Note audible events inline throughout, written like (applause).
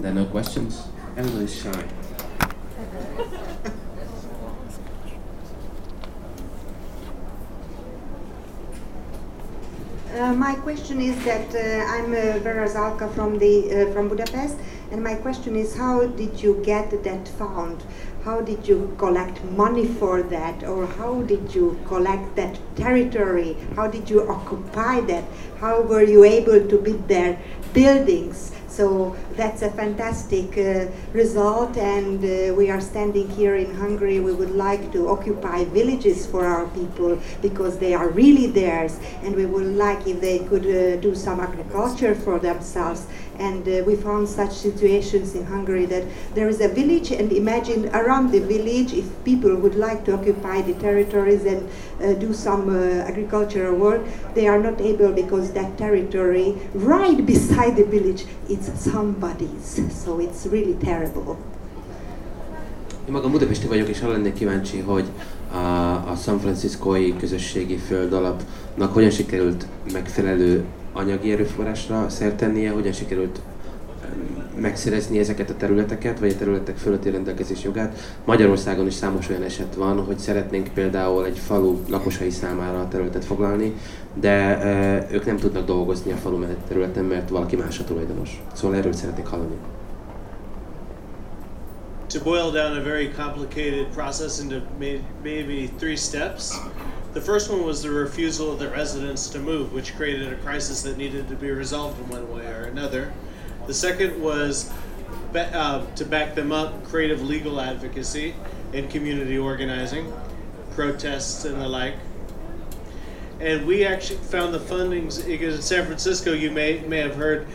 There are no questions? Everybody's shy. Uh, my question is that uh, I'm uh, Vera Zalka from the uh, from Budapest, and my question is, how did you get that fund? How did you collect money for that, or how did you collect that territory? How did you occupy that? How were you able to build their buildings? So that's a fantastic uh, result, and uh, we are standing here in Hungary. We would like to occupy villages for our people because they are really theirs, and we would like if they could uh, do some agriculture for themselves. And uh, we found such situations in Hungary that there is a village, and imagine around the village, if people would like to occupy the territories and uh, do some uh, agricultural work, they are not able because that territory right (laughs) beside the village it's somebody's. So it's really terrible. Én magam Budapesti vagyok, és arra lennék kíváncsi, hogy a, a San Franciscoi közösségi föld alapnak hogyan sikerült megfelelő anyagi erőforrásra szert tennie, hogyan sikerült megszerezni ezeket a területeket, vagy a területek fölötti rendelkezés jogát. Magyarországon is számos olyan eset van, hogy szeretnénk például egy falu lakosai számára a területet foglalni, de e, ők nem tudnak dolgozni a falu mellett területen, mert valaki más a tulajdonos. Szóval erről szeretnék hallani. To boil down a very complicated process into maybe three steps, The first one was the refusal of the residents to move, which created a crisis that needed to be resolved in one way or another. The second was uh, to back them up, creative legal advocacy and community organizing, protests and the like. And we actually found the fundings because in San Francisco, you may may have heard,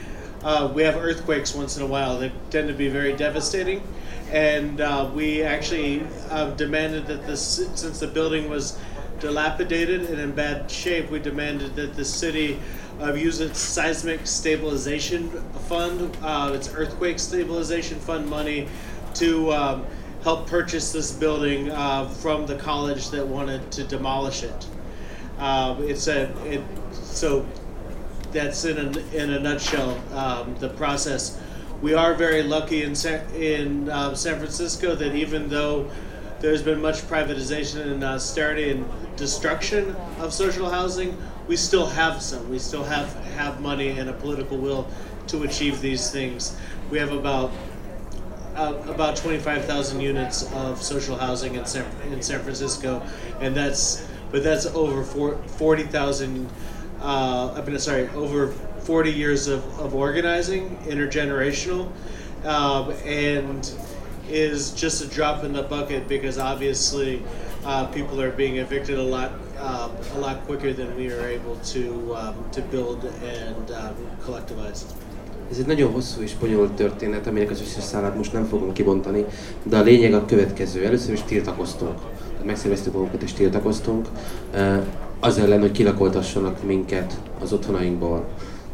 uh, we have earthquakes once in a while. They tend to be very devastating, and uh, we actually uh, demanded that this since the building was dilapidated and in bad shape, we demanded that the city uh, use its seismic stabilization fund, uh, its earthquake stabilization fund money to um, help purchase this building uh, from the college that wanted to demolish it. Uh, it's a it, so that's in a, in a nutshell um, the process. We are very lucky in in uh, San Francisco that even though there's been much privatization and austerity and destruction of social housing, we still have some. We still have have money and a political will to achieve these things. We have about uh, about 25,000 units of social housing in San, in San Francisco, and that's but that's over 40,000. Uh, I mean, sorry, over 40 years of, of organizing, intergenerational, um, and is just a drop in the bucket because obviously uh, people are being evicted a lot uh, a lot quicker than we are able to um, to build and um, collectivize. Ez egy nagyon hosszú és bonyolult történet, aminek az összes szálát most nem fogom kibontani, de a lényeg a következő. Először is tiltakoztunk. Megszerveztük magunkat és tiltakoztunk. Az ellen, hogy kilakoltassanak minket az otthonainkból.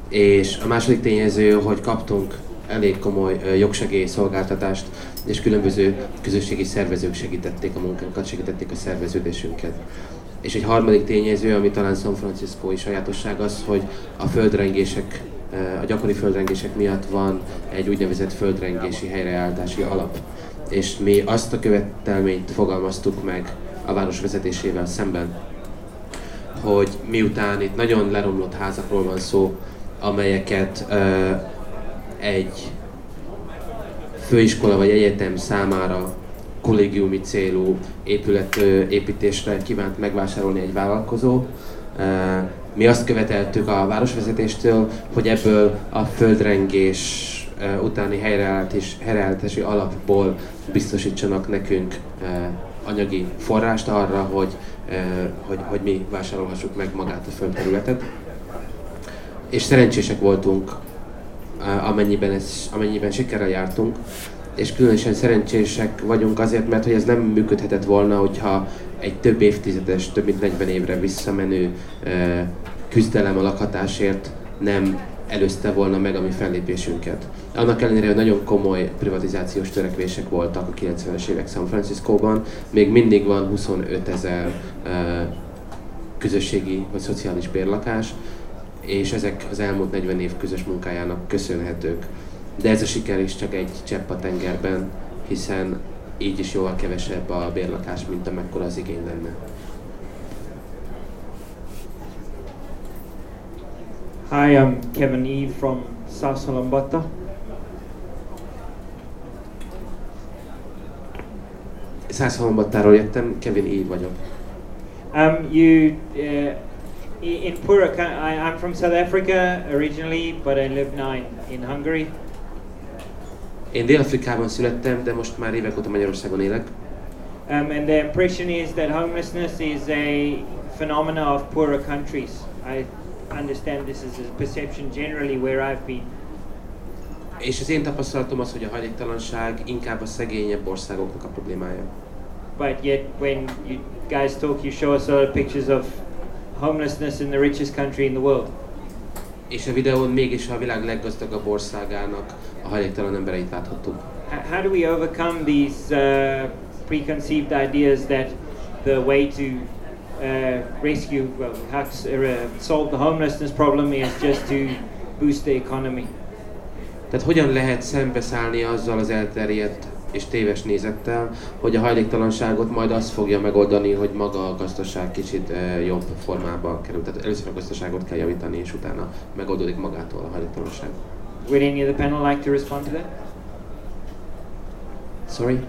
És a második tényező, hogy kaptunk elég komoly jogsegélyszolgáltatást, és különböző közösségi szervezők segítették a munkánkat, segítették a szerveződésünket. És egy harmadik tényező, ami talán San is sajátosság az, hogy a földrengések, a gyakori földrengések miatt van egy úgynevezett földrengési helyreállítási alap. És mi azt a követelményt fogalmaztuk meg a város vezetésével szemben, hogy miután itt nagyon leromlott házakról van szó, amelyeket egy főiskola vagy egyetem számára kollégiumi célú épület építésre kívánt megvásárolni egy vállalkozó. Mi azt követeltük a városvezetéstől, hogy ebből a földrengés utáni helyreállítási alapból biztosítsanak nekünk anyagi forrást arra, hogy, hogy, hogy mi vásárolhassuk meg magát a földterületet. És szerencsések voltunk amennyiben, ez, amennyiben sikerrel jártunk, és különösen szerencsések vagyunk azért, mert hogy ez nem működhetett volna, hogyha egy több évtizedes, több mint 40 évre visszamenő küzdelem a lakhatásért nem előzte volna meg a mi fellépésünket. Annak ellenére, hogy nagyon komoly privatizációs törekvések voltak a 90-es évek San Franciscóban, még mindig van 25 ezer közösségi vagy szociális bérlakás, és ezek az elmúlt 40 év közös munkájának köszönhetők. de ez a siker is csak egy csepp a tengerben, hiszen így is jóval kevesebb a bérlakás, mint amekkora az igény lenne. Hi, I'm Kevin Eve from South Solombatta. Százhalombattáról jöttem, Kevin E. vagyok. Um, you uh, in Pura, I, I'm from South Africa originally, but I live now in, in Hungary. Én Dél-Afrikában születtem, de most már évek óta Magyarországon élek. Um, and the impression is that homelessness is a phenomena of poorer countries. I understand this is a perception generally where I've been. És az én tapasztalatom az, hogy a hajléktalanság inkább a szegényebb országoknak a problémája. But yet, when you guys talk, you show us a lot of pictures of homelessness in the richest country in the world. És a videón mégis a világ leggazdagabb országának a hajléktalan embereit láthattuk. How do we overcome these uh, preconceived ideas that the way to uh, rescue, well, how to uh, solve the homelessness problem is just to boost the economy? Tehát hogyan lehet szembeszállni azzal az elterjedt és téves nézettel, hogy a hajléktalanságot majd azt fogja megoldani, hogy maga a gazdaság kicsit jobb formába kerül. Tehát először a gazdaságot kell javítani, és utána megoldódik magától a hajléktalanság. Would any of the panel like to respond to that? Sorry?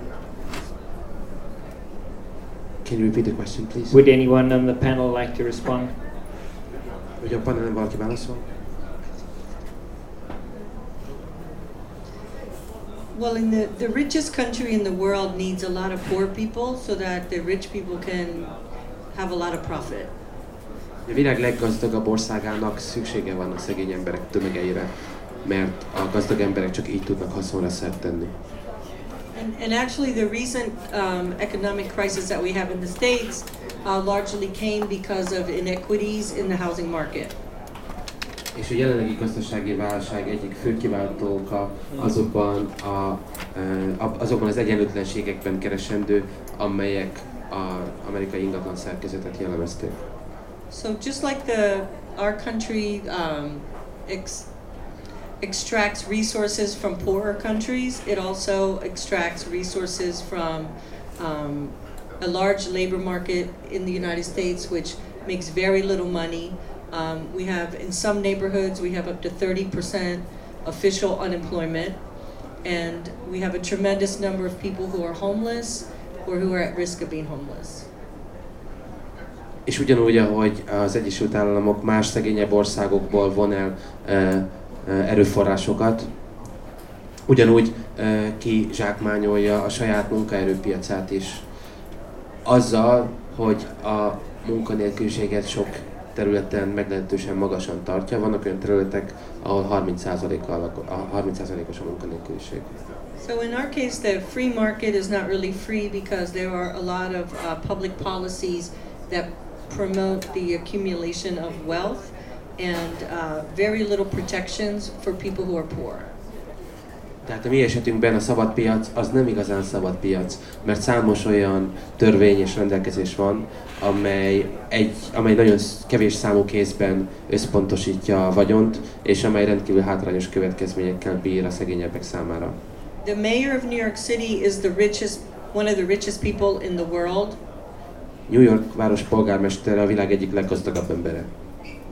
Can you repeat the question, please? Would anyone on the panel like to respond? Hogy a panelen valaki válaszol? Well, in the, the richest country in the world needs a lot of poor people so that the rich people can have a lot of profit. A világ leggazdagabb országának szüksége van a szegény emberek tömegeire, mert a gazdag emberek csak így tudnak haszonra szert tenni. And, and actually, the recent um, economic crisis that we have in the States uh, largely came because of inequities in the housing market. És a jelenlegi gazdasági válság egyik fő kiváltó azokban, a- azokban az egyenlőtlenségekben keresendő, amelyek az amerikai ingatlan szerkezetet jellemezték. So just like the our country um, ex- extracts resources from poorer countries, it also extracts resources from um, a large labor market in the United States, which makes very little money. Um, we have in some neighborhoods we have up to thirty percent official unemployment, and we have a tremendous number of people who are homeless or who are at risk of being homeless. És ugyanúgy, ahogy az Egyesült Államok más szegényebb országokból von el e, e, erőforrásokat, ugyanúgy e, ki zsákmányolja a saját munkaerőpiacát is. Azzal, hogy a munkanélküliséget sok területen meglehetősen magasan tartja. Vannak olyan területek, ahol 30%-kal a 30%-os a munkanélküliség. So in our case, the free market is not really free because there are a lot of uh, public policies that promote the accumulation of wealth and uh, very little protections for people who are poor. Tehát a mi esetünkben a szabad piac az nem igazán szabad piac, mert számos olyan törvény és rendelkezés van, amely, egy, amely nagyon kevés számú kézben összpontosítja a vagyont, és amely rendkívül hátrányos következményekkel bír a szegényebbek számára. The mayor of New York City is the richest, one of the richest people in the world. New York város polgármestere a világ egyik leggazdagabb embere.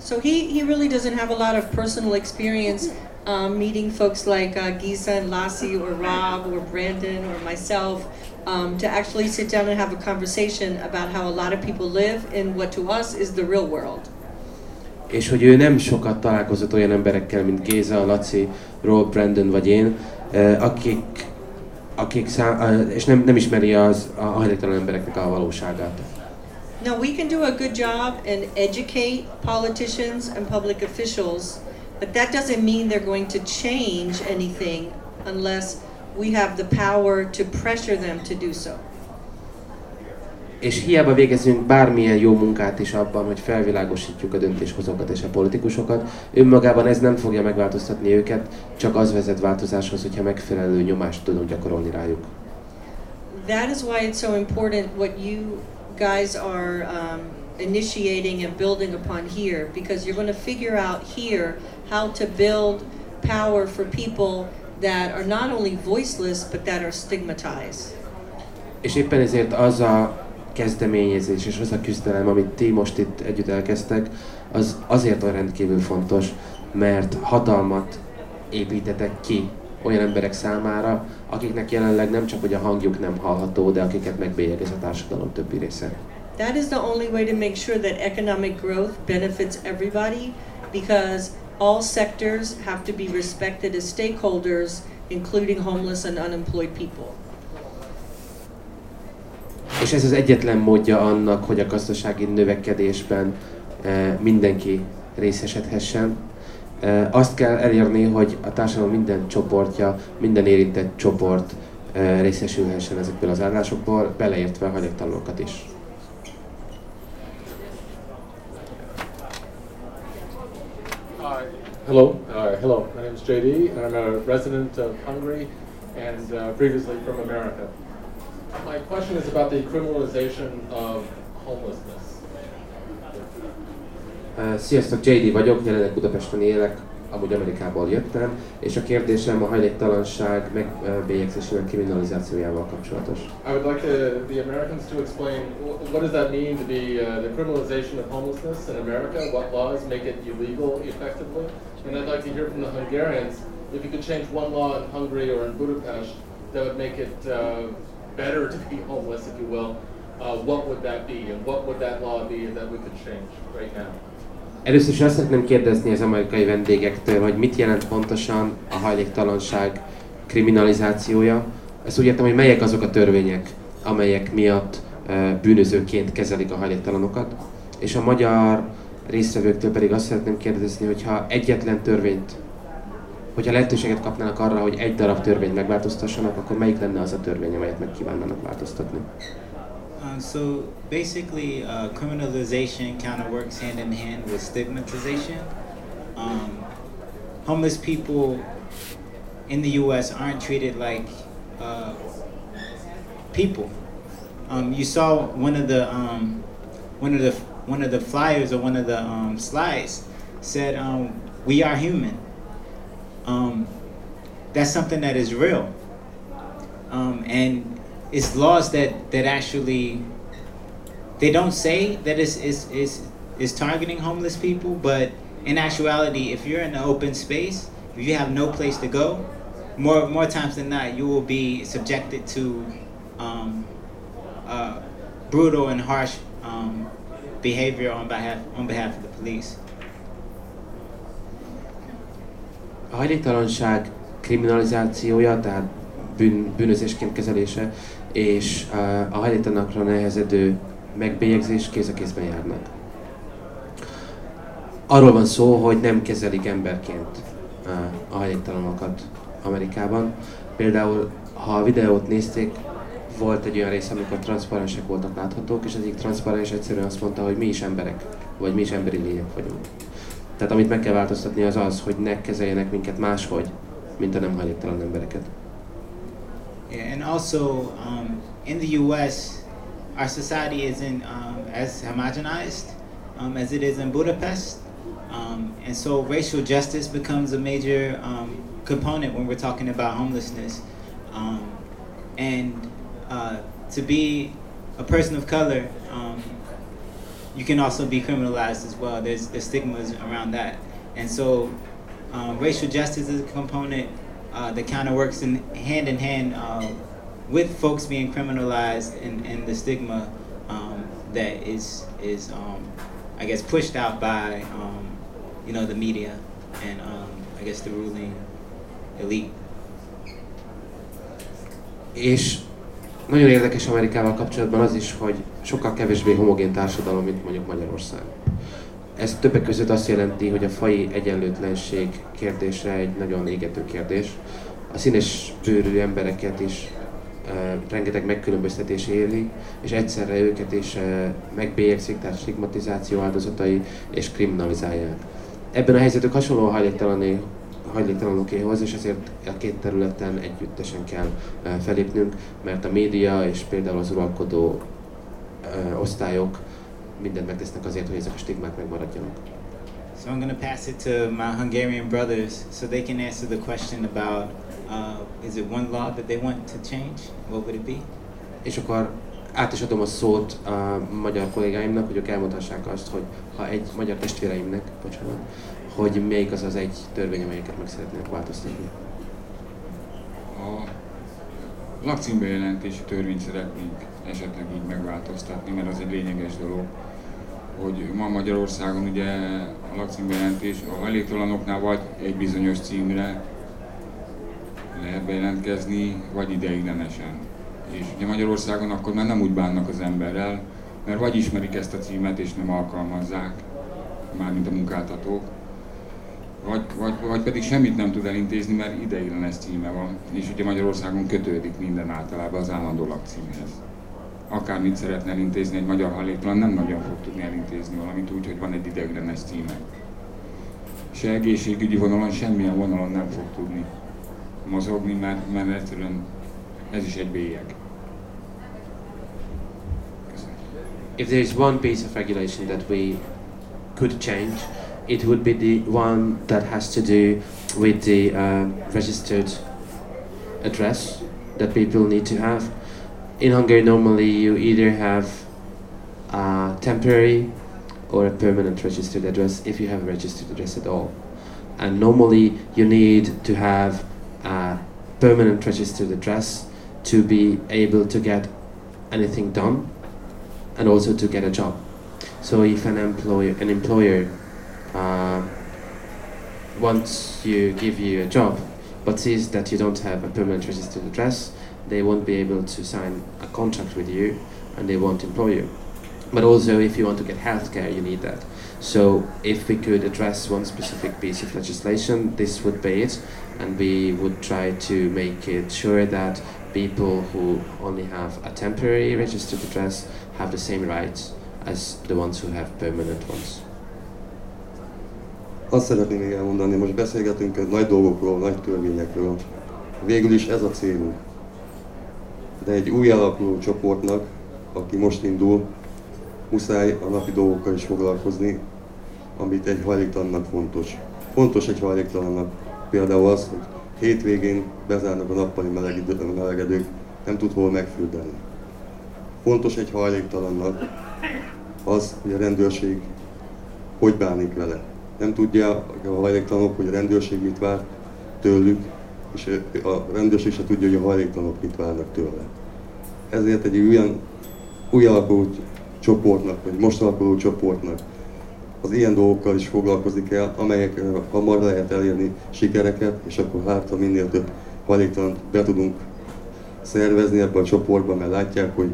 So he, he really doesn't have a lot of personal experience um, meeting folks like uh, Gisa and Lassie or Rob or Brandon or myself um, to actually sit down and have a conversation about how a lot of people live in what to us is the real world. És hogy ő nem sokat találkozott olyan emberekkel, mint Géza, Laci, Rob, Brandon vagy én, akik, akik szá- és nem, nem ismeri az, a hajléktalan embereknek a valóságát. Now, we can do a good job and educate politicians and public officials, but that doesn't mean they're going to change anything unless we have the power to pressure them to do so. És hiába végezünk bármilyen jó munkát is abban, hogy felvilágosítjuk a döntéshozókat és a politikusokat, önmagában ez nem fogja megváltoztatni őket, csak az vezet változáshoz, hogyha megfelelő nyomást tudunk gyakorolni rájuk. That is why it's so important what you guys are um, initiating and building upon here, because you're going to figure out here how to build power for people that are not only voiceless but that are stigmatized. És éppen ezért az a kezdeményezés és az a küzdelem, amit ti most itt együtt elkezdtek, az azért olyan rendkívül fontos, mert hatalmat építetek ki olyan emberek számára, akiknek jelenleg nem csak hogy a hangjuk nem hallható, de akiket megbélyegez a társadalom többi része. That is the only way to make sure that economic growth benefits everybody because all sectors have to be respected as stakeholders, including homeless and unemployed people. És ez az egyetlen módja annak, hogy a gazdasági növekedésben eh, mindenki részesedhessen. Eh, azt kell elérni, hogy a társadalom minden csoportja, minden érintett csoport eh, részesülhessen ezekből az állásokból, beleértve a hagyatalanokat is. Hello, uh, hello. My name is JD, and I'm a resident of Hungary and uh, previously from America. My question is about the criminalization of homelessness. Uh, Sziasztok, JD vagyok, jelenleg Budapesten élek, amúgy Amerikából jöttem, és a kérdésem a hajléktalanság kriminalizációjával kapcsolatos. I would like to, the Americans to explain what does that mean to be uh, the criminalization of homelessness in America? What laws make it illegal effectively? And I'd like to hear from the Hungarians if you could change one law in Hungary or in Budapest that would make it uh, better to be homeless, if you will. Uh, what would that be, and what would that law be that we could change right now? Először is azt szeretném kérdezni az amerikai vendégektől, hogy mit jelent pontosan a hajléktalanság kriminalizációja. Ezt úgy értem, hogy melyek azok a törvények, amelyek miatt bűnözőként kezelik a hajléktalanokat. És a magyar résztvevőktől pedig azt szeretném kérdezni, hogy ha egyetlen törvényt, hogyha lehetőséget kapnának arra, hogy egy darab törvényt megváltoztassanak, akkor melyik lenne az a törvény, amelyet meg változtatni? Uh, so basically, uh, criminalization kind of works hand in hand with stigmatization. Um, homeless people in the U.S. aren't treated like uh, people. Um, you saw one of the um, one of the one of the flyers or one of the um, slides said, um, "We are human." Um, that's something that is real, and it's laws that that actually they don't say that it's is is is targeting homeless people, but in actuality, if you're in an open space, if you have no place to go, more more times than not, you will be subjected to um, uh, brutal and harsh um, behavior on behalf on behalf of the police. A hajléktalanság kriminalizációja, tehát bűn, bűnözésként kezelése, és a hajléktalanakra nehezedő megbélyegzés kéz a kézben járnak. Arról van szó, hogy nem kezelik emberként a hajléktalanokat Amerikában. Például, ha a videót nézték, volt egy olyan rész, amikor transzparensek voltak láthatók, és egyik transzparens egyszerűen azt mondta, hogy mi is emberek, vagy mi is emberi lények vagyunk. Tehát amit meg kell változtatni az az, hogy ne kezeljenek minket máshogy, mint a nem hajléktalan embereket. Yeah, and also um, in the U.S., our society isn't um, as homogenized um, as it is in Budapest, um, and so racial justice becomes a major um, component when we're talking about homelessness. Um, and uh, to be a person of color, you can also be criminalized as well. There's the stigmas around that, and so racial justice is a component uh, that kind of works in hand in hand uh, with folks being criminalized and, and the stigma um, that is is um, I guess pushed out by um, you know the media and um, I guess the ruling elite. És nagyon érdekes Amerikával kapcsolatban az is, hogy sokkal kevésbé homogén társadalom, mint mondjuk Magyarország. Ez többek között azt jelenti, hogy a fai egyenlőtlenség kérdése egy nagyon égető kérdés. A színes bőrű embereket is uh, rengeteg megkülönböztetés éri, és egyszerre őket is uh, megbélyegzik, tehát stigmatizáció áldozatai, és kriminalizálják. Ebben a helyzetük hasonló hajléktalané, hajléktalanokéhoz, és ezért a két területen együttesen kell felépnünk, mert a média és például az uralkodó osztályok mindent megtesznek azért, hogy ezek a stigmák megmaradjanak. So I'm going to pass it to my Hungarian brothers so they can answer the question about uh, is it one law that they want to change? What would it be? És akkor át is adom a szót a magyar kollégáimnak, hogy ők elmondhassák azt, hogy ha egy magyar testvéreimnek, bocsánat, hogy melyik az az egy törvény, amelyeket meg szeretnének változtatni. A lakcímbejelentési törvényt szeretnénk esetleg így megváltoztatni, mert az egy lényeges dolog, hogy ma Magyarországon ugye a lakcímbejelentés a hajléktalanoknál vagy egy bizonyos címre lehet bejelentkezni, vagy ideiglenesen. És ugye Magyarországon akkor már nem úgy bánnak az emberrel, mert vagy ismerik ezt a címet és nem alkalmazzák, mármint a munkáltatók, vagy, vagy, vagy pedig semmit nem tud elintézni, mert ideiglenes címe van, és ugye Magyarországon kötődik minden általában az állandó lakcímhez. Akármit szeretne elintézni egy magyar hajléktalan, nem nagyon fog tudni elintézni valamit úgy, hogy van egy ideiglenes címe. Se egészségügyi vonalon, semmilyen vonalon nem fog tudni mozogni, mert, mert egyszerűen ez is egy bélyeg. If there is one piece of regulation that we could change, it would be the one that has to do with the uh, registered address that people need to have. In Hungary, normally you either have a temporary or a permanent registered address if you have a registered address at all. And normally you need to have a permanent registered address to be able to get anything done and also to get a job. So if an employer an employer uh, wants you give you a job but sees that you don't have a permanent registered address, they won't be able to sign a contract with you and they won't employ you. But also if you want to get healthcare you need that. So if we could address one specific piece of legislation, this would be it and we would try to make it sure that people who only have a temporary registered address have the same rights as the ones who have permanent ones. Azt szeretném elmondani, most beszélgetünk nagy dolgokról, nagy törvényekről. Végül is ez a célunk. De egy új alakuló csoportnak, aki most indul, muszáj a napi dolgokkal is foglalkozni, amit egy hajléktalannak fontos. Fontos egy hajléktalannak például az, hogy hétvégén bezárnak a nappali melegedők, nem tud hol megfürdelni. Fontos egy hajléktalannak az, hogy a rendőrség hogy bánik vele. Nem tudja a hajléktalanok, hogy a rendőrség mit vár tőlük, és a rendőrség se tudja, hogy a hajléktalanok mit várnak tőle. Ezért egy olyan új alakuló csoportnak, vagy most alakuló csoportnak az ilyen dolgokkal is foglalkozni kell, amelyek hamar lehet elérni sikereket, és akkor hát, ha minél több hajléktalant be tudunk szervezni ebbe a csoportba, mert látják, hogy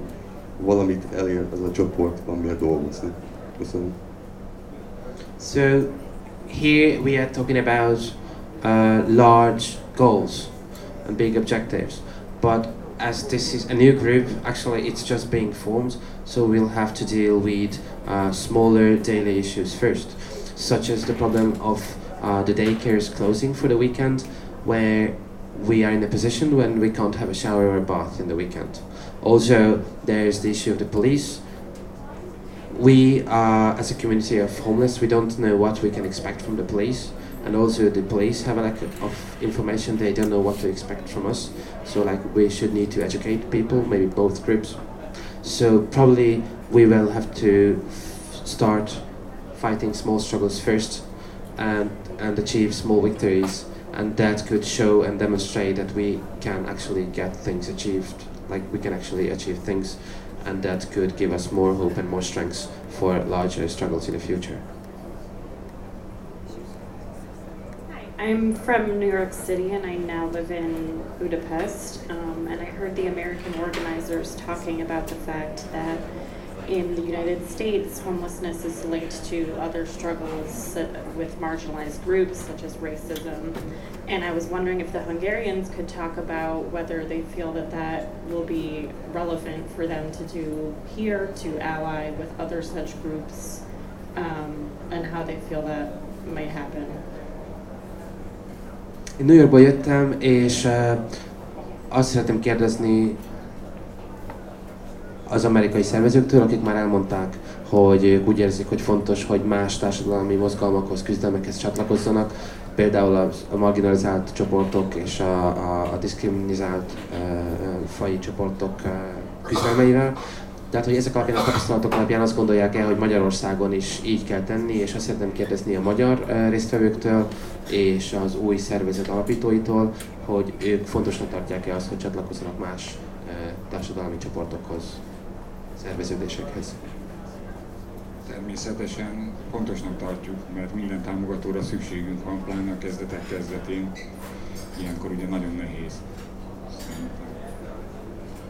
valamit elér ez a csoport, amiért dolgozni. Köszönöm. So here we are talking about uh, large goals and big objectives, but as this is a new group, actually it's just being formed, so we'll have to deal with uh, smaller daily issues first, such as the problem of uh, the daycares closing for the weekend, where we are in a position when we can't have a shower or a bath in the weekend. Also, there's the issue of the police. We, uh, as a community of homeless, we don't know what we can expect from the police, and also the police have a lack of information. They don't know what to expect from us. So, like, we should need to educate people, maybe both groups. So probably we will have to start fighting small struggles first, and and achieve small victories, and that could show and demonstrate that we can actually get things achieved. Like we can actually achieve things and that could give us more hope and more strength for larger struggles in the future. I'm from New York City and I now live in Budapest. Um, and I heard the American organizers talking about the fact that in the United States, homelessness is linked to other struggles with marginalized groups such as racism. And I was wondering if the Hungarians could talk about whether they feel that that will be relevant for them to do here to ally with other such groups um, and how they feel that might happen. Én New Yorkból jöttem, és azt szeretném kérdezni az amerikai szervezőktől, akik már elmondták, hogy ők úgy érzik, hogy fontos, hogy más társadalmi mozgalmakhoz, küzdelmekhez csatlakozzanak, például a, marginalizált csoportok és a, a, a diszkriminált uh, fai csoportok uh, küzdelmeivel. Tehát, hogy ezek alapján a tapasztalatok alapján azt gondolják el, hogy Magyarországon is így kell tenni, és azt szeretném kérdezni a magyar résztvevőktől és az új szervezet alapítóitól, hogy ők fontosnak tartják-e azt, hogy csatlakozzanak más társadalmi csoportokhoz, szerveződésekhez. Természetesen fontosnak tartjuk, mert minden támogatóra szükségünk van, pláne a kezdetek kezdetén. Ilyenkor ugye nagyon nehéz.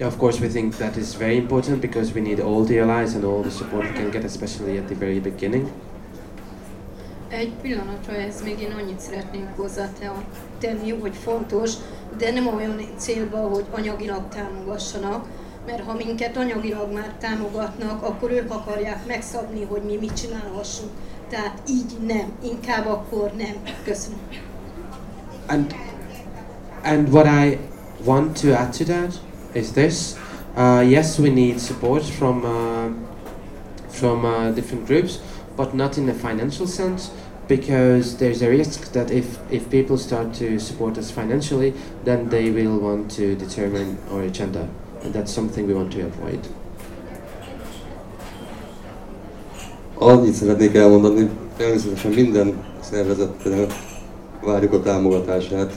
Of course, we think that is very important because we need all the allies and all the support we can get, especially at the very beginning. Egy pillanatra ez még én annyit szeretnénk hozzátenni, hogy fontos, de nem olyan célba, hogy anyagilag támogassanak, mert ha minket anyagilag már támogatnak, akkor ők akarják megszabni, hogy mi mit csinálhassunk. Tehát így nem, inkább akkor nem. Köszönöm. And, and what I want to add to that is this. Uh, yes, we need support from, uh, from uh, different groups, but not in a financial sense because there's a risk that if, if people start to support us financially, then they will want to determine our agenda. And that's something we want to avoid. Annyit szeretnék elmondani, természetesen minden szervezettől várjuk a támogatását,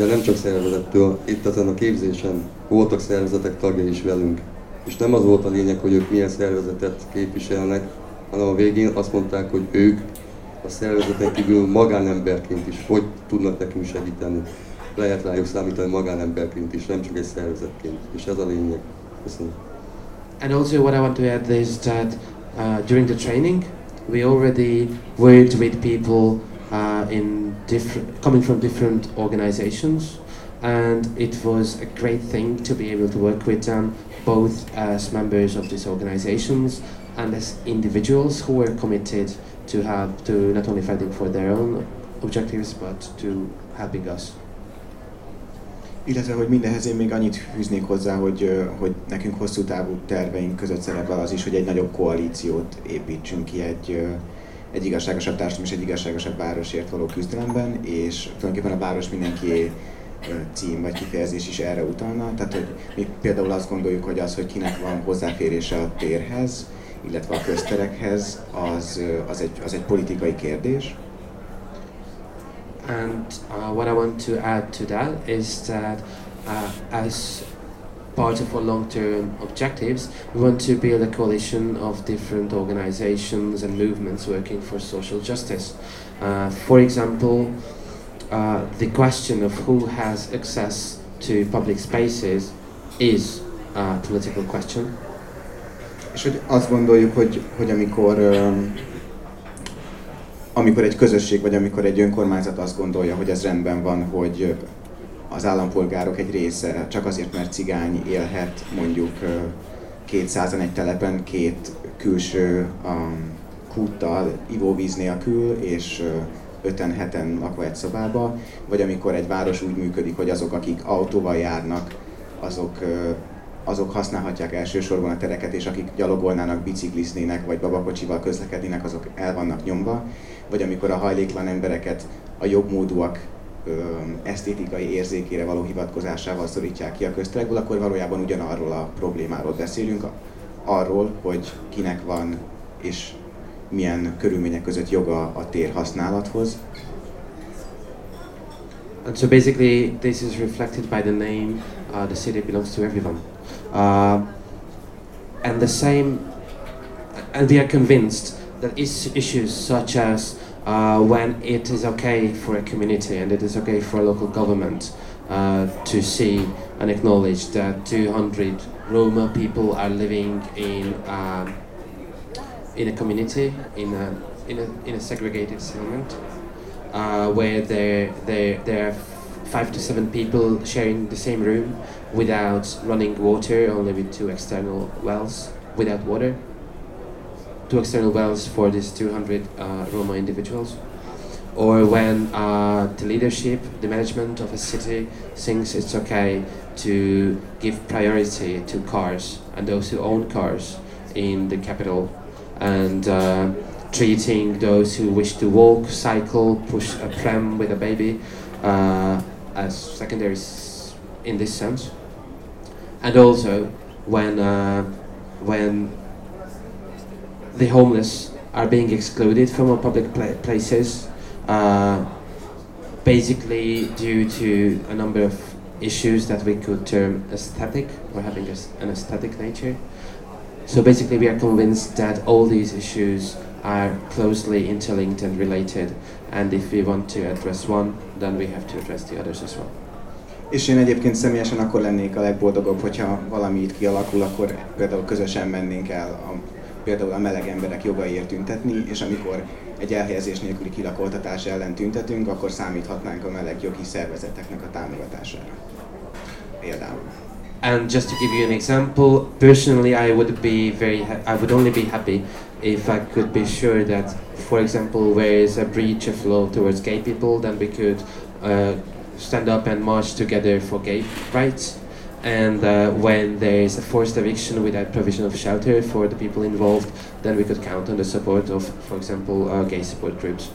de nem csak szervezettől, itt ezen a képzésen voltak szervezetek tagja is velünk. És nem az volt a lényeg, hogy ők milyen szervezetet képviselnek, hanem a végén azt mondták, hogy ők a szervezeten kívül magánemberként is hogy tudnak nekünk segíteni lehet rájuk számítani magánemberként is, nem csak egy szervezetként. És ez a lényeg. Köszönöm. And also what I want to add is that uh, during the training, we already worked with people uh, in different, coming from different organizations, and it was a great thing to be able to work with them, both as members of these organizations and as individuals who were committed to have to not only fighting for their own objectives but to helping us. illetve hogy mindenhez én még annyit fűznék hozzá, hogy, hogy nekünk hosszú távú terveink között szerepel az is, hogy egy nagyobb koalíciót építsünk ki egy, egy igazságosabb társadalom és egy igazságosabb városért való küzdelemben, és tulajdonképpen a város mindenki cím vagy kifejezés is erre utalna. Tehát, hogy mi például azt gondoljuk, hogy az, hogy kinek van hozzáférése a térhez, illetve a közterekhez, az, az, egy, az egy politikai kérdés, And uh, what I want to add to that is that uh, as part of our long-term objectives, we want to build a coalition of different organizations and movements working for social justice. Uh, for example, uh, the question of who has access to public spaces is a political question. És hogy azt gondoljuk, hogy, hogy amikor um, amikor egy közösség vagy amikor egy önkormányzat azt gondolja, hogy ez rendben van, hogy az állampolgárok egy része csak azért, mert cigány élhet mondjuk 200 egy telepen két külső um, kúttal, ivóvíz nélkül, és öten, heten lakva egy szobába, vagy amikor egy város úgy működik, hogy azok, akik autóval járnak, azok, azok használhatják elsősorban a tereket, és akik gyalogolnának, bicikliznének, vagy babakocsival közlekednének, azok el vannak nyomva. Vagy amikor a hajléktalan embereket a jobbmódúak esztétikai érzékére való hivatkozásával szorítják ki a közterekből, akkor valójában ugyanarról a problémáról beszélünk, arról, hogy kinek van és milyen körülmények között joga a tér használathoz. And so basically this is reflected by the name, uh, the city belongs to everyone. Uh, and the same, and we are convinced that is issues such as uh, when it is okay for a community and it is okay for a local government uh, to see and acknowledge that 200 Roma people are living in um, in a community in a in a, in a segregated settlement uh, where there there there are five to seven people sharing the same room without running water, only with two external wells without water two external wells for these 200 uh, Roma individuals. Or when uh, the leadership, the management of a city thinks it's okay to give priority to cars and those who own cars in the capital and uh, treating those who wish to walk, cycle, push a pram with a baby uh, as secondaries in this sense. And also when uh, when the homeless are being excluded from public pla- places, uh, basically due to a number of issues that we could term aesthetic or having an aesthetic nature. So basically, we are convinced that all these issues are closely interlinked and related, and if we want to address one, then we have to address the others as well. És én egyébként személyesen akkor lennék a legboldogabb, hogyha valami itt kialakul, akkor például közösen mennénk el a, például a meleg emberek jogaiért tüntetni, és amikor egy elhelyezés nélküli kilakoltatás ellen tüntetünk, akkor számíthatnánk a meleg jogi szervezeteknek a támogatására. Például. And just to give you an example, personally, I would be very, I would only be happy if I could be sure that, for example, where is a breach of law towards gay people, then we could uh, stand up and march together for gay rights. And uh, when there is a forced eviction without provision of shelter for the people involved, then we could count on the support of, for example, uh, gay support groups.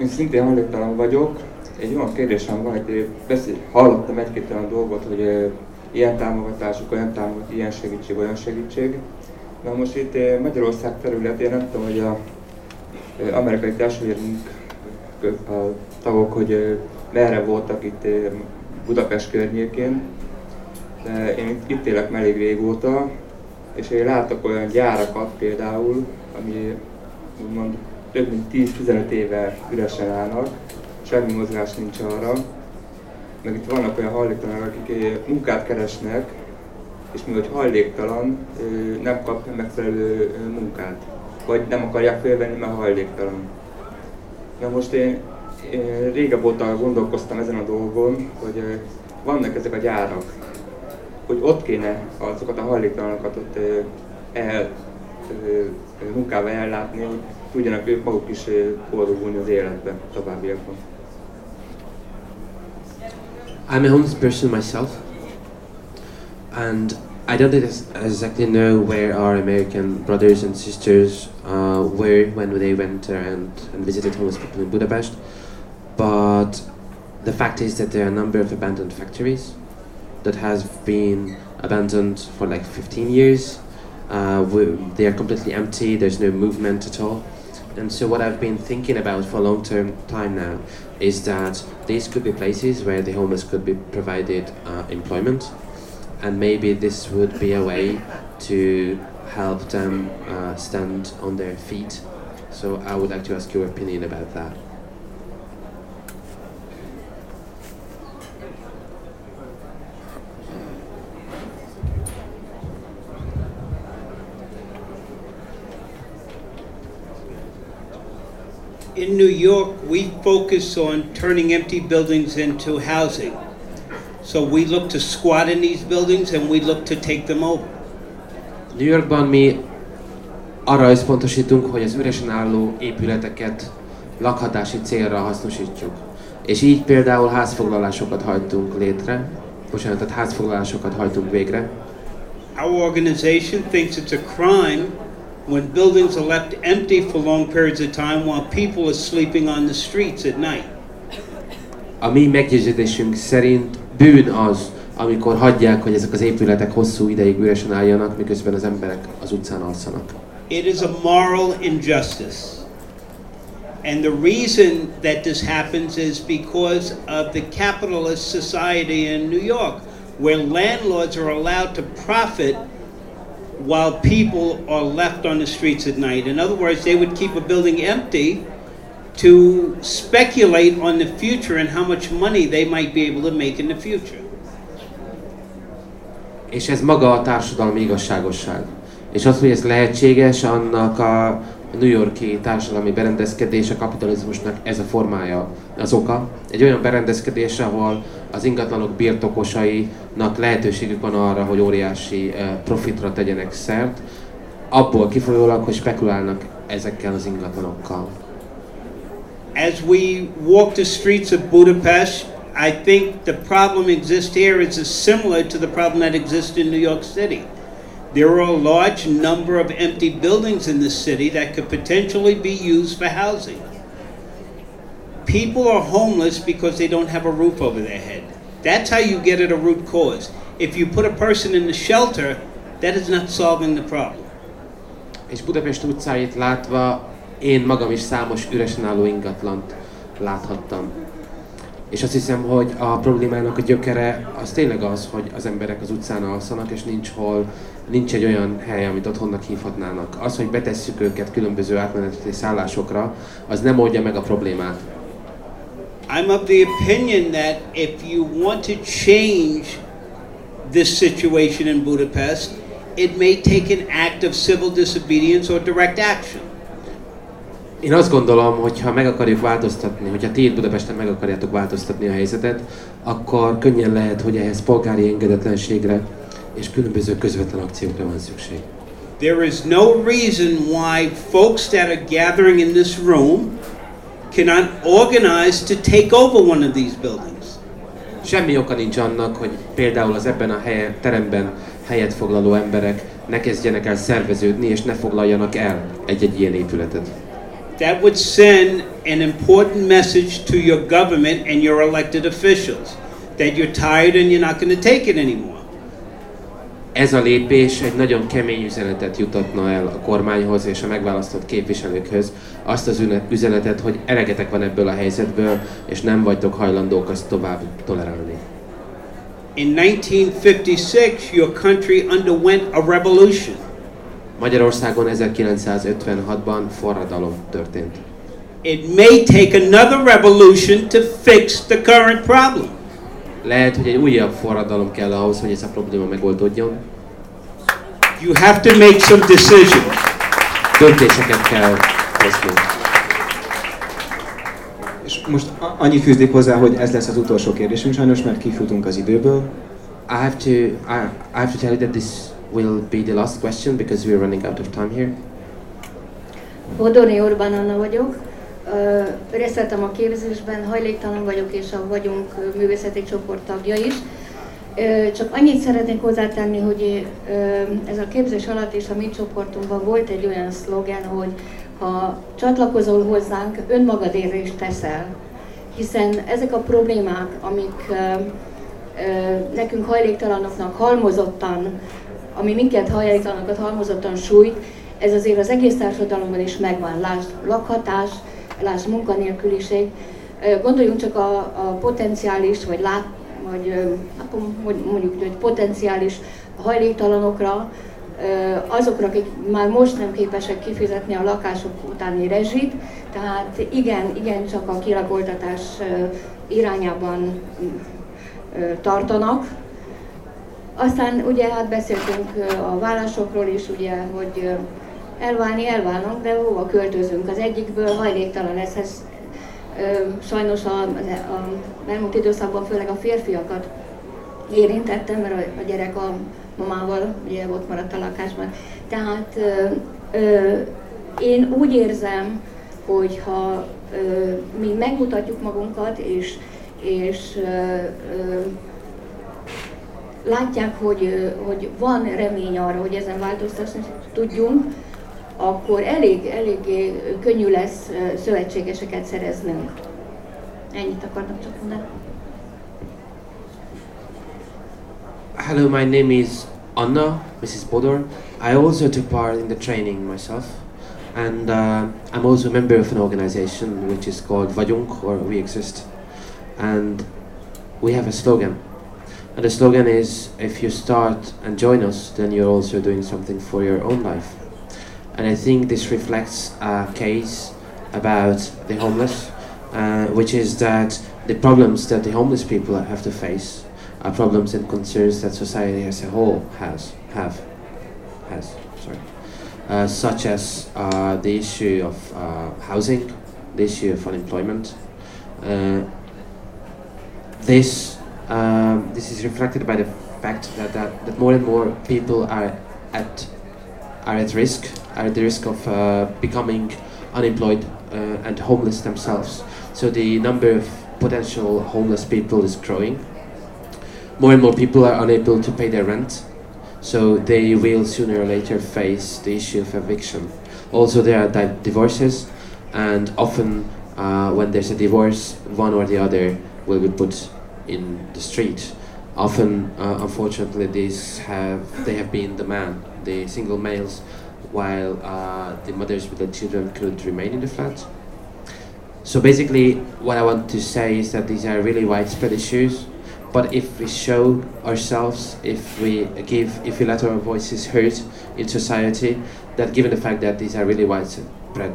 Én szintén hajléktalan vagyok. Egy olyan kérdésem van, hogy beszél, hallottam egy-két olyan dolgot, hogy ilyen támogatások, olyan támogatás, ilyen segítség, olyan segítség. Na most itt ö, Magyarország területén nem tudom, hogy a ö, amerikai a tagok, hogy ö, merre voltak itt Budapest környékén. De én itt- élek elég régóta, és én láttak olyan gyárakat például, ami úgymond több mint 10-15 éve üresen állnak, semmi mozgás nincs arra. Meg itt vannak olyan hajléktalanok, akik eh, munkát keresnek, és mivel hajléktalan, nem kap megfelelő munkát. Vagy nem akarják fölvenni, mert hajléktalan. Na most én, régebb óta gondolkoztam ezen a dolgon, hogy vannak ezek a gyárak, hogy ott kéne azokat a hajléktalanokat ott el, munkával ellátni, hogy tudjanak ők maguk is boldogulni az életbe továbbiakban. I'm a homeless person myself, and I don't exactly know where our American brothers and sisters uh, were when they went around and visited homeless people in Budapest. But the fact is that there are a number of abandoned factories that has been abandoned for like 15 years. Uh, they are completely empty. There's no movement at all. And so what I've been thinking about for a long term time now is that these could be places where the homeless could be provided uh, employment, and maybe this would be a way to help them uh, stand on their feet. So I would like to ask your opinion about that. In New York, we focus on turning empty buildings into housing. So we look to squat in these buildings and we look to take them over. New Yorkban mi arra összpontosítunk, hogy az üresen álló épületeket lakhatási célra hasznosítjuk. És így például házfoglalásokat hajtunk létre, bocsánat, tehát házfoglalásokat hajtunk végre. Our organization thinks it's a crime when buildings are left empty for long periods of time while people are sleeping on the streets at night. A mi meggyőződésünk szerint bűn az, amikor hagyják, hogy ezek az épületek hosszú ideig üresen álljanak, miközben az emberek az utcán alszanak. It is a moral injustice. And the reason that this happens is because of the capitalist society in New York, where landlords are allowed to profit while people are left on the streets at night. In other words, they would keep a building empty to speculate on the future and how much money they might be able to make in the future. És ez maga a társadalmi igazságosság. És az, hogy ez lehetséges, annak a New Yorki társadalmi berendezkedés, a kapitalizmusnak ez a formája, az oka. Egy olyan berendezkedés, ahol az ingatlanok birtokosainak lehetőségük van arra, hogy óriási eh, profitra tegyenek szert, abból kifolyólag, hogy spekulálnak ezekkel az ingatlanokkal. As we walk the streets of Budapest, I think the problem exists here is similar to the problem that exists in New York City. There are a large number of empty buildings in the city that could potentially be used for housing. People are homeless because they don't have a roof over their head. That's how you get at a root cause. If you put a person in the shelter, that is not solving the problem. És Budapest utcáit látva én magam is számos üresen álló ingatlant láthattam. És azt hiszem, hogy a problémának a gyökere az tényleg az, hogy az emberek az utcán alszanak, és nincs hol, nincs egy olyan hely, amit otthonnak hívhatnának. Az, hogy betesszük őket különböző átmeneti szállásokra, az nem oldja meg a problémát. I'm of the opinion that if you want to change this situation in Budapest, it may take an act of civil disobedience or direct action. Én azt gondolom, hogy ha meg akarjuk változtatni, hogyha ti itt Budapesten meg akarjátok változtatni a helyzetet, akkor könnyen lehet, hogy ehhez polgári engedetlenségre és különböző közvetlen akciókra van szükség. There is no reason why folks that are gathering in this room cannot organize to take over one of these buildings. Semmi oka nincs annak, hogy például az ebben a helye, teremben helyet foglaló emberek ne kezdjenek el szerveződni és ne foglaljanak el egy-egy ilyen épületet. That would send an important message to your government and your elected officials that you're tired and you're not going to take it anymore. Ez a lépés egy nagyon kemény üzenetet jutatna el a kormányhoz és a megválasztott képviselőkhöz, azt az üzenetet, hogy elegetek van ebből a helyzetből, és nem vagytok hajlandók azt tovább tolerálni. In 1956, your country underwent a revolution. Magyarországon 1956-ban forradalom történt. It may take another revolution to fix the current problem. Lehet, hogy egy újabb forradalom kell ahhoz, hogy ez a probléma megoldódjon. You have to make some decisions. Döntéseket kell hozni. És most annyit fűznék hozzá, hogy ez lesz az utolsó kérdésünk sajnos, mert kifutunk az időből. I have to I, I have to tell you that this will be the last question because we're running out of time here. Bodorni Orbán Anna vagyok. Részt vettem a képzésben, hajléktalan vagyok és a vagyunk művészeti csoport tagja is. Csak annyit szeretnék hozzátenni, hogy ez a képzés alatt is a mi csoportunkban volt egy olyan szlogen, hogy ha csatlakozol hozzánk, önmagadért is teszel. Hiszen ezek a problémák, amik nekünk hajléktalanoknak halmozottan, ami minket hajléktalanokat halmozottan sújt, ez azért az egész társadalomban is megvan. Lásd lakhatás, lásd munkanélküliség. Gondoljunk csak a, a potenciális, vagy lát, vagy mondjuk, hogy potenciális hajléktalanokra, azokra, akik már most nem képesek kifizetni a lakások utáni rezsit, tehát igen, igen csak a kilakoltatás irányában tartanak. Aztán ugye hát beszéltünk a vállásokról is, ugye, hogy elválni elválnak, de hova költözünk? Az egyikből hajléktalan lesz, ez sajnos a, a elmúlt időszakban főleg a férfiakat érintettem, mert a, a gyerek a mamával ugye ott maradt a lakásban. Tehát ö, ö, én úgy érzem, hogy ha mi megmutatjuk magunkat, és, és látják, hogy, hogy van remény arra, hogy ezen változtatni tudjunk, akkor elég, elég könnyű lesz szövetségeseket szereznünk. Ennyit akartam csak mondani. Hello, my name is Anna, Mrs. Bodor. I also took part in the training myself, and uh, I'm also a member of an organization which is called Vagyunk, or We Exist, and we have a slogan. And the slogan is, if you start and join us, then you're also doing something for your own life. And I think this reflects a case about the homeless, uh, which is that the problems that the homeless people have to face are problems and concerns that society as a whole has, have, has, sorry. Uh, such as uh, the issue of uh, housing, the issue of unemployment. This um, this is reflected by the fact that, that, that more and more people are at are at risk, are at the risk of uh, becoming unemployed uh, and homeless themselves. So the number of potential homeless people is growing. More and more people are unable to pay their rent, so they will sooner or later face the issue of eviction. Also, there are di- divorces, and often uh, when there's a divorce, one or the other will be put in the street. Often, uh, unfortunately, these have they have been the man, the single males, while uh, the mothers with the children could remain in the flat. So basically, what I want to say is that these are really widespread issues. But if we show ourselves, if we give, if we let our voices heard in society, that given the fact that these are really widespread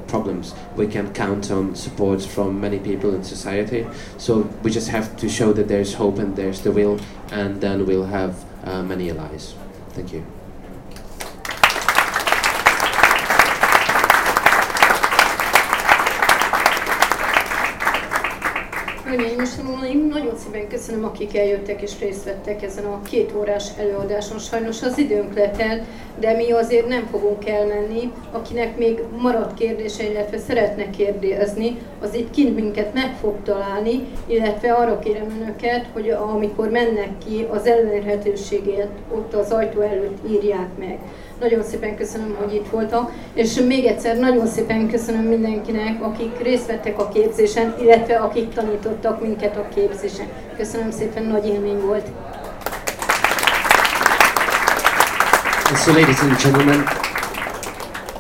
problems, we can count on support from many people in society. So we just have to show that there's hope and there's the will, and then we'll have uh, many allies. Thank you. És uraim, nagyon szépen köszönöm, akik eljöttek és részt vettek ezen a két órás előadáson. Sajnos az időnk letelt, de mi azért nem fogunk elmenni. Akinek még maradt kérdése, illetve szeretne kérdezni, az itt kint minket meg fog találni, illetve arra kérem önöket, hogy amikor mennek ki, az elérhetőséget ott az ajtó előtt írják meg. Nagyon szépen köszönöm, hogy itt voltak, és még egyszer nagyon szépen köszönöm mindenkinek, akik részt vettek a képzésen, illetve akik tanítottak minket a képzésen. Köszönöm szépen, nagy élmény volt. And so, ladies and gentlemen,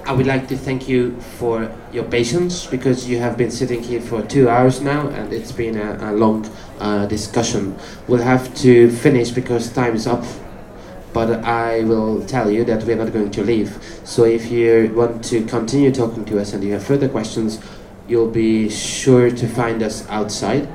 I would like to thank you for your patience because you have been sitting here for two hours now and it's been a, a long uh, discussion. We'll have to finish because time is up, but I will tell you that we're not going to leave. So, if you want to continue talking to us and you have further questions, you'll be sure to find us outside.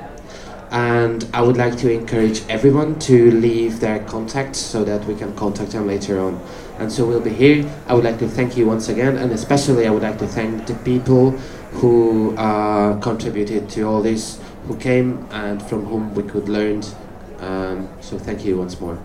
And I would like to encourage everyone to leave their contacts so that we can contact them later on. And so we'll be here. I would like to thank you once again, and especially I would like to thank the people who uh, contributed to all this, who came and from whom we could learn. Um, so thank you once more.